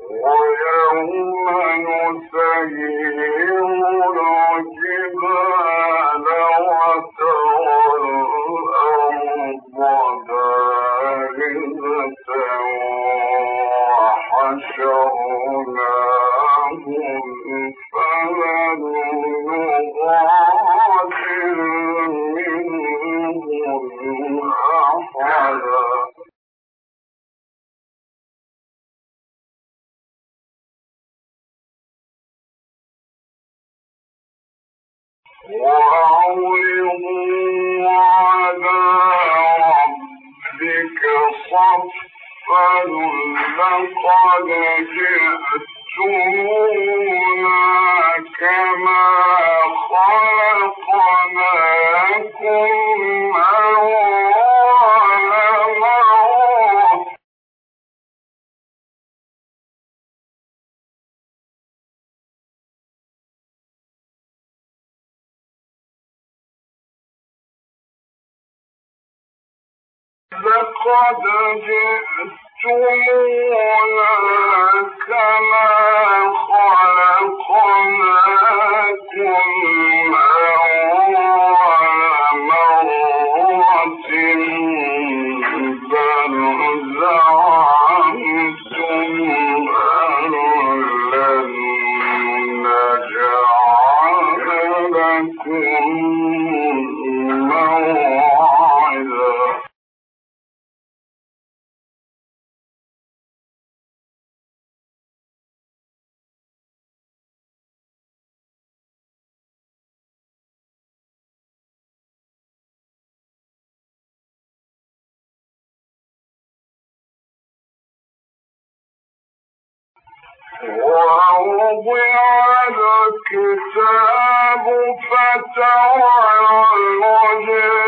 ويوم نسير الكتاب فترى الرجل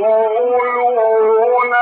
ويقولون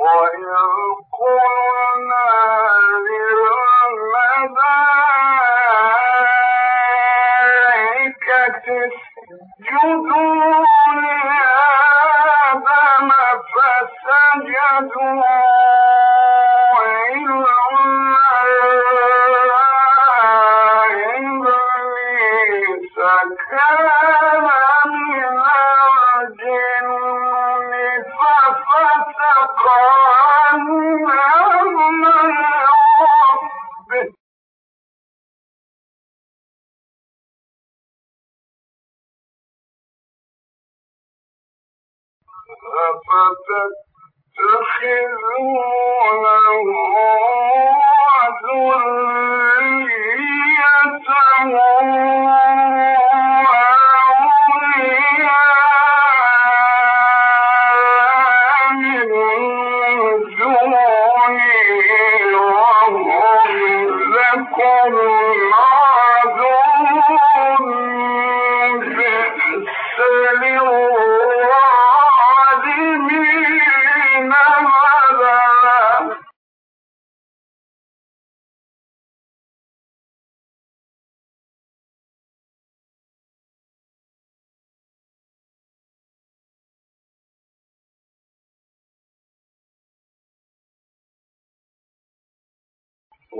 وإذ قلنا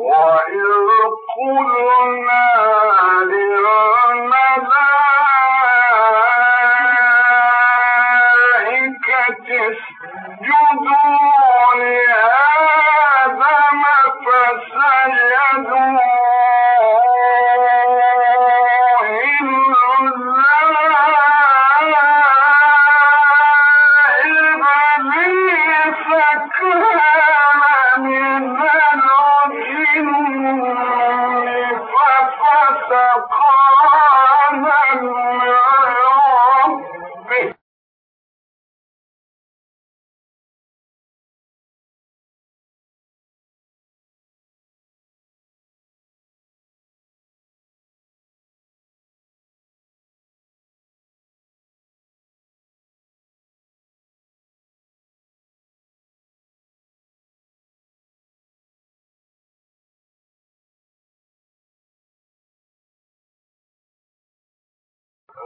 وإذ قلنا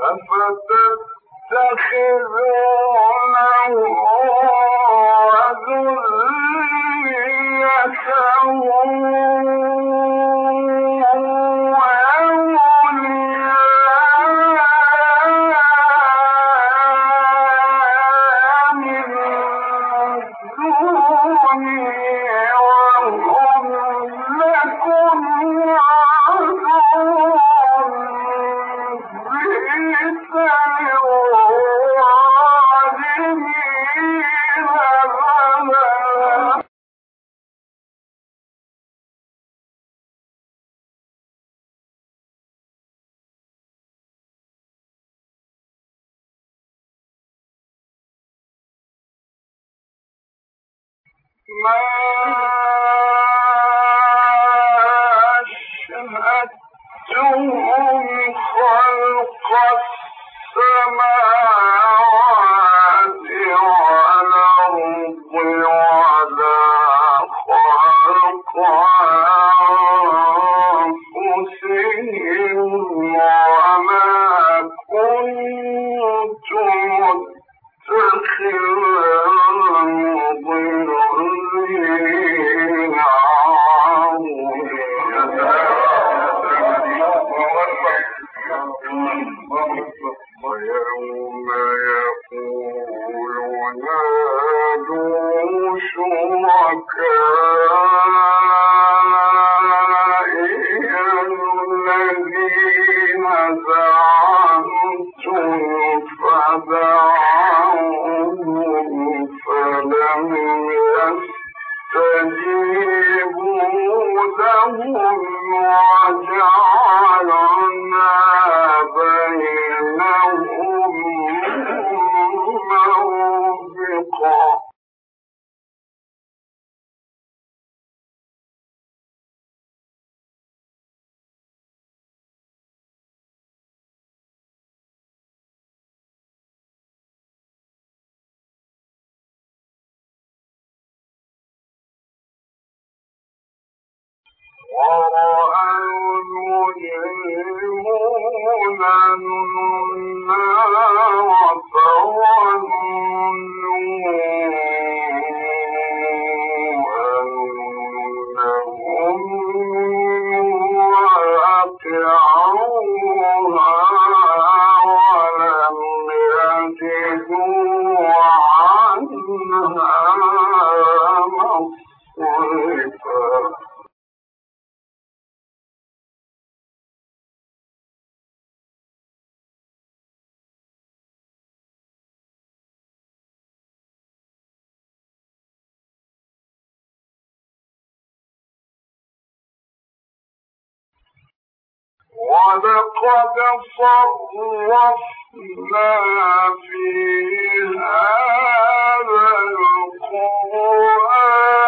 أفتتخذونه وذريته ولقد صرفنا في هذا القرآن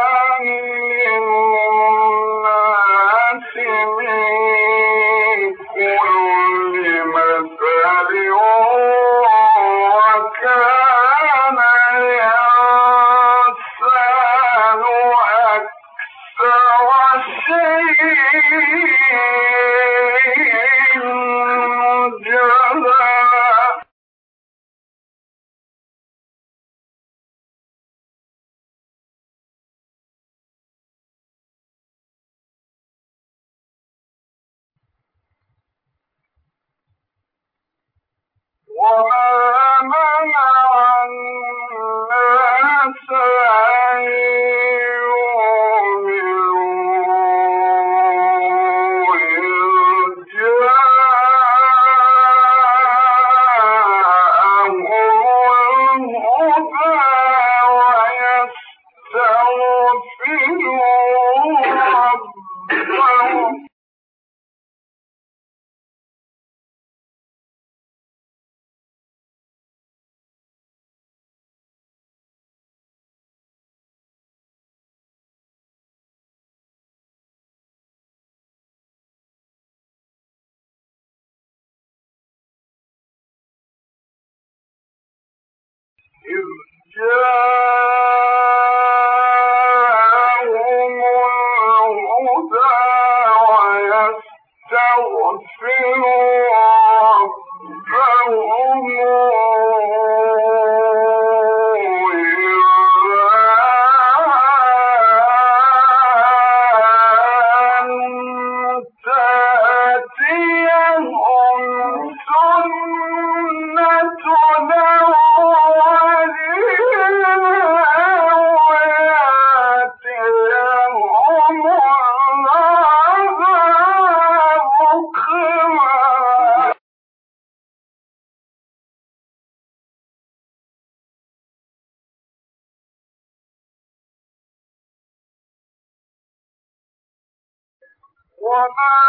وما Mama.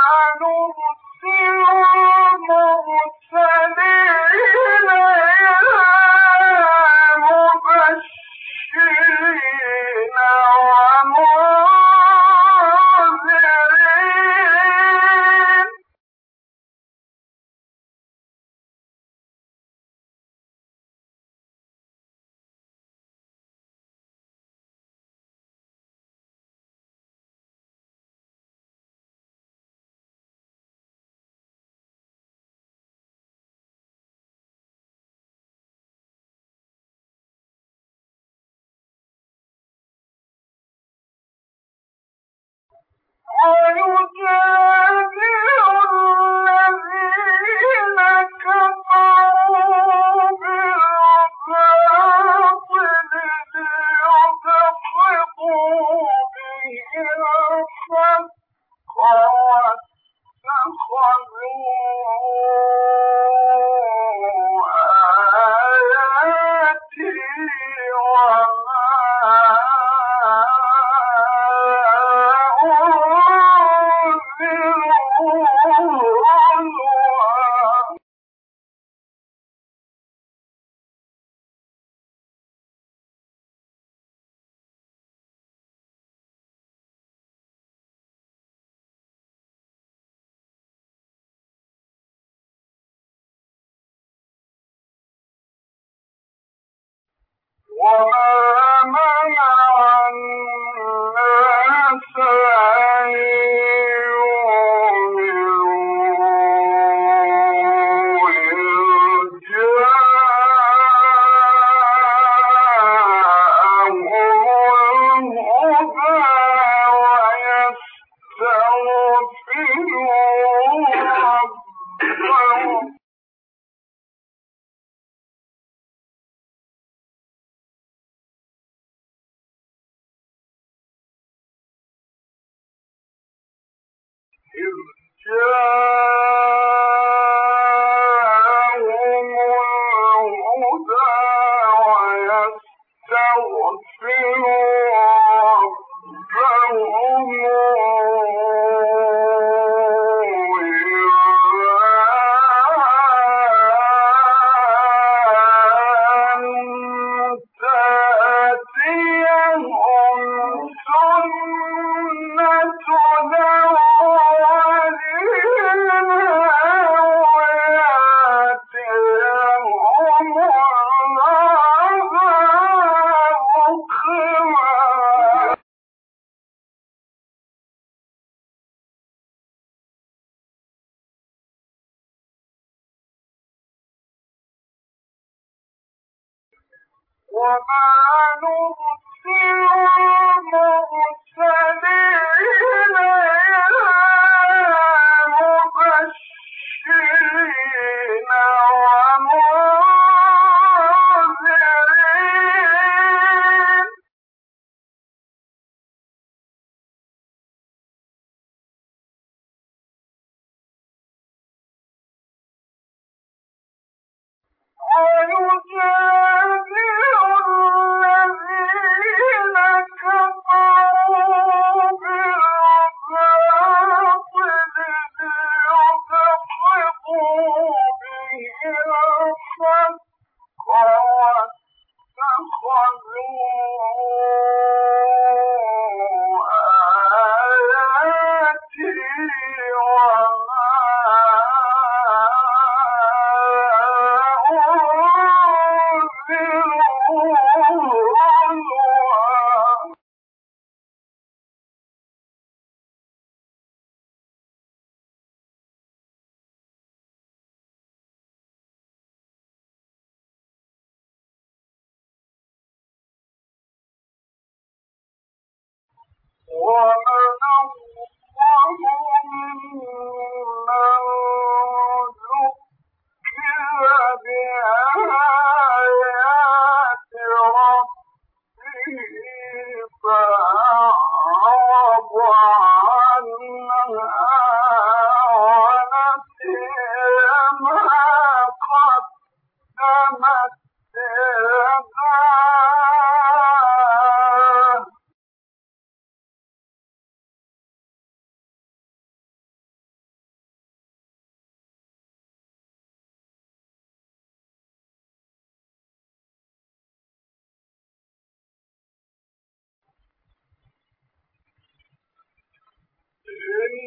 فاتخذوه I want see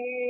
Hey.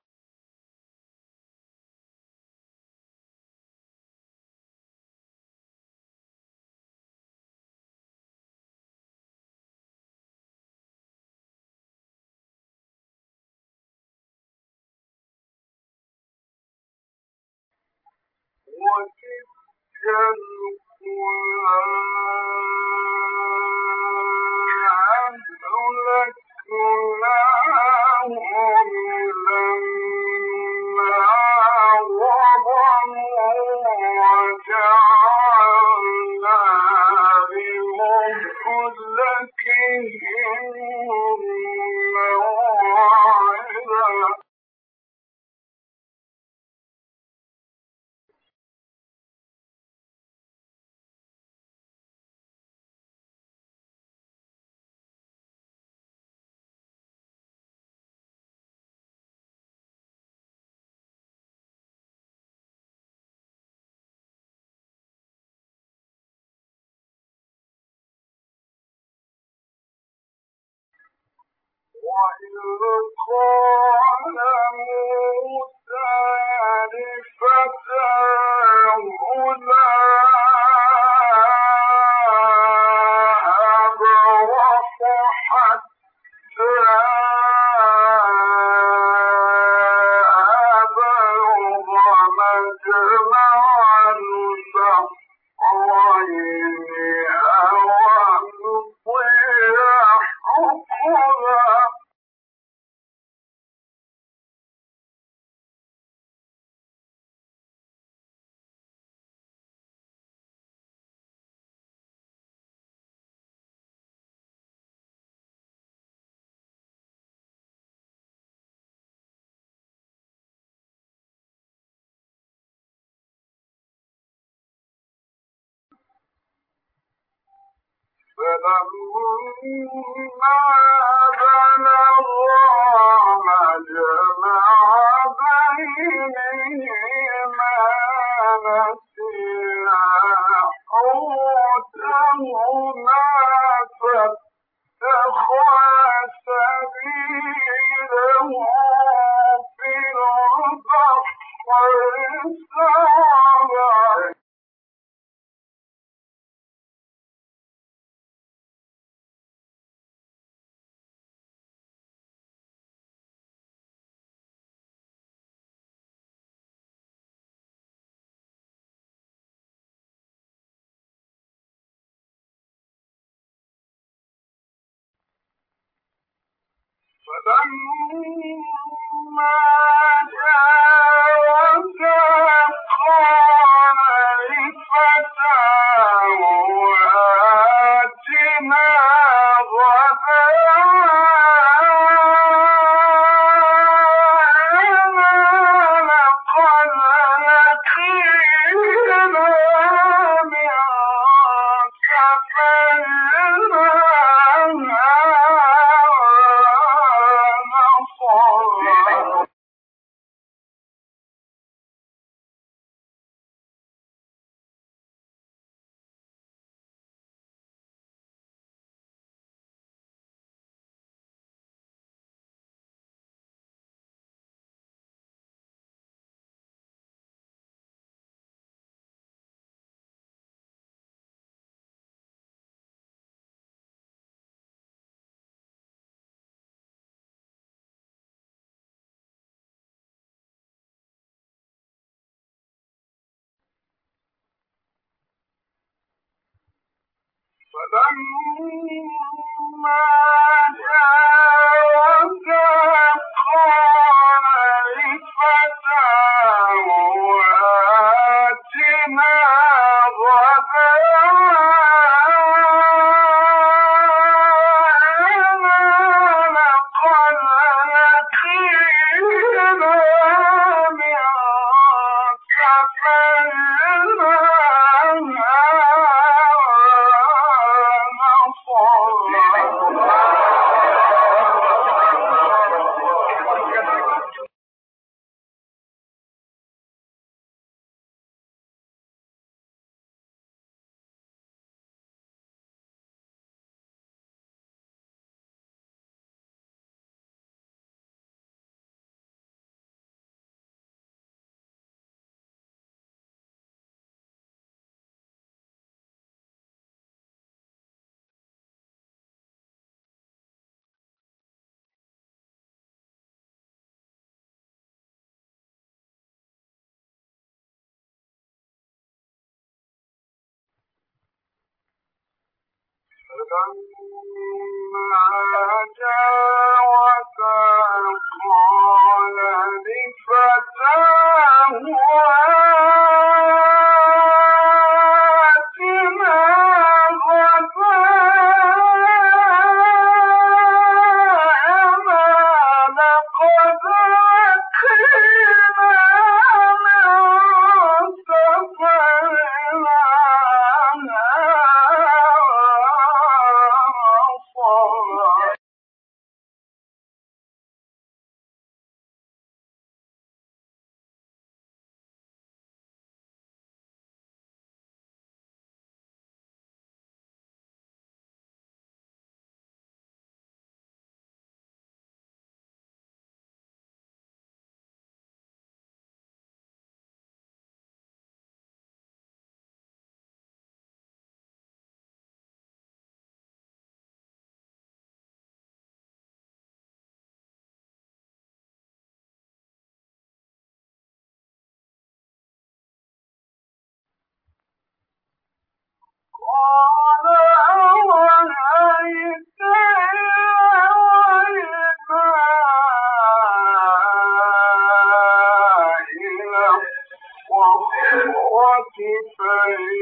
وتلك القرآن موسى لفتاه لا فلما بلغ مما فلما جاء فلما جاء say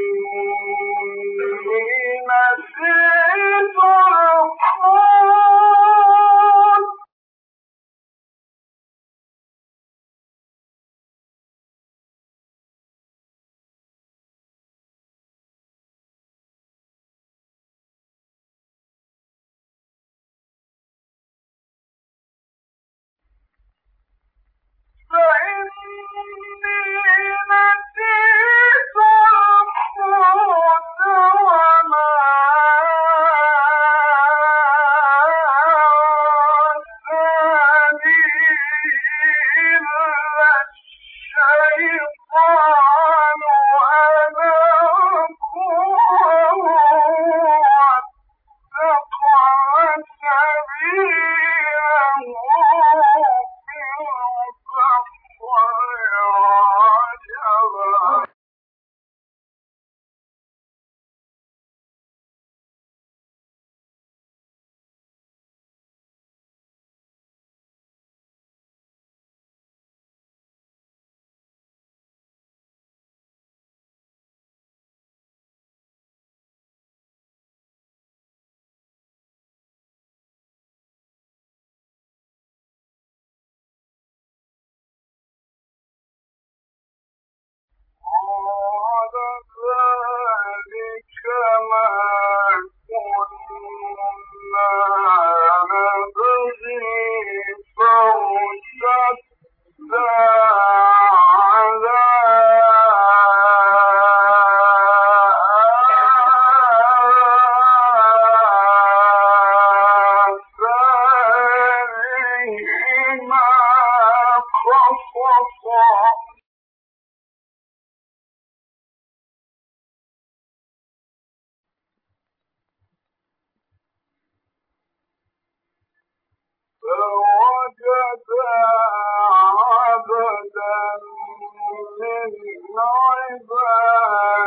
واتخذوا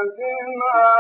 عبادنا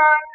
Bye.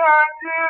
can't do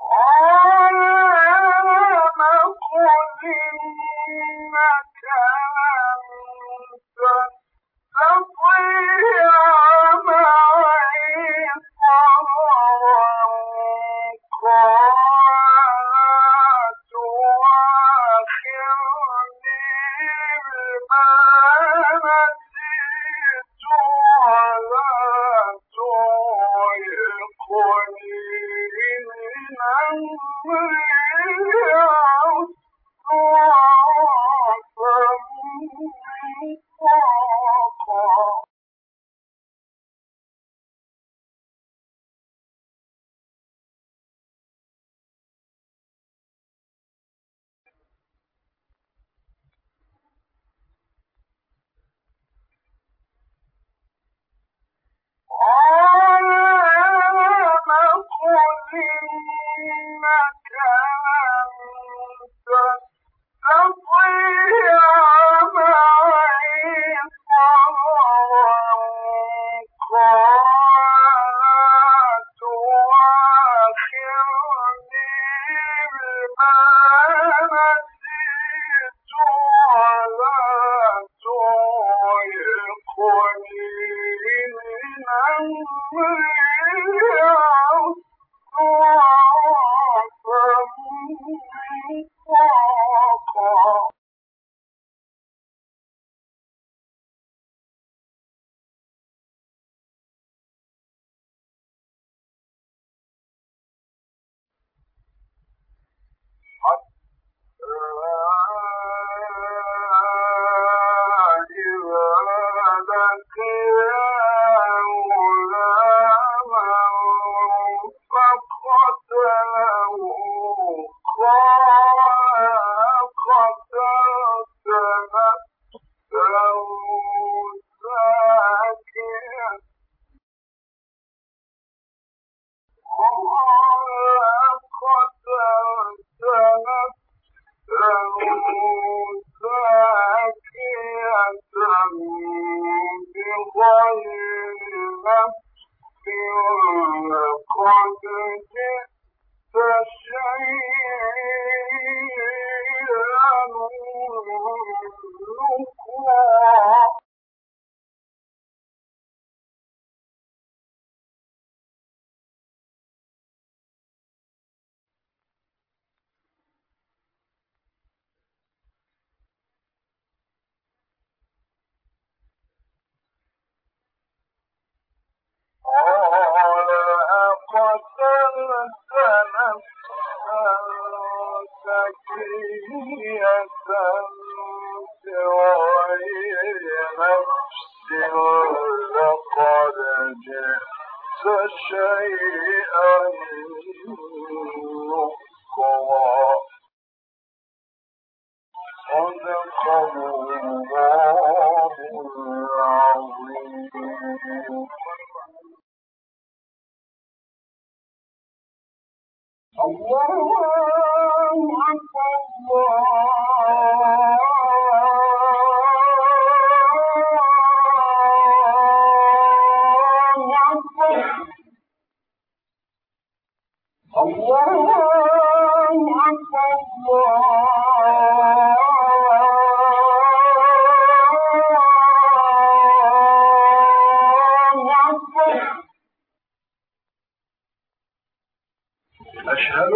All Woo! أن لا الله